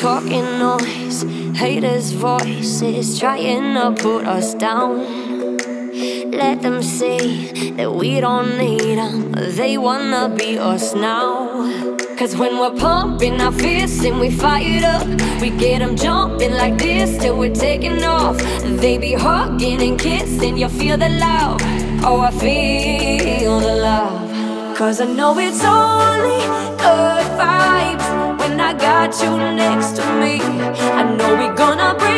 talking noise, haters' voices trying to put us down. Let them see that we don't need them, they wanna be us now. Cause when we're pumping our fists and we fire up, we get them jumping like this till we're taking off. They be hugging and kissing, you feel the love. Oh, I feel the love. Cause I know it's only good vibes when I got you next to me. I know we're gonna bring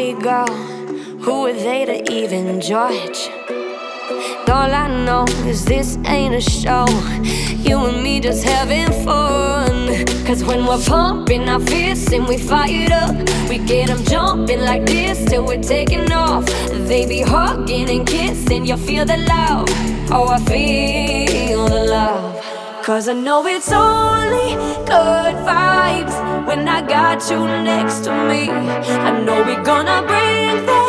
we go. Who are they to even judge? All I know is this ain't a show. You and me just having fun. Cause when we're pumping our fists and we fired up, we get them jumping like this till we're taking off. They be hugging and kissing, you feel the love. Oh, I feel the love. Cause I know it's only good vibes Got you next to me. I know we're gonna bring.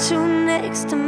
to next to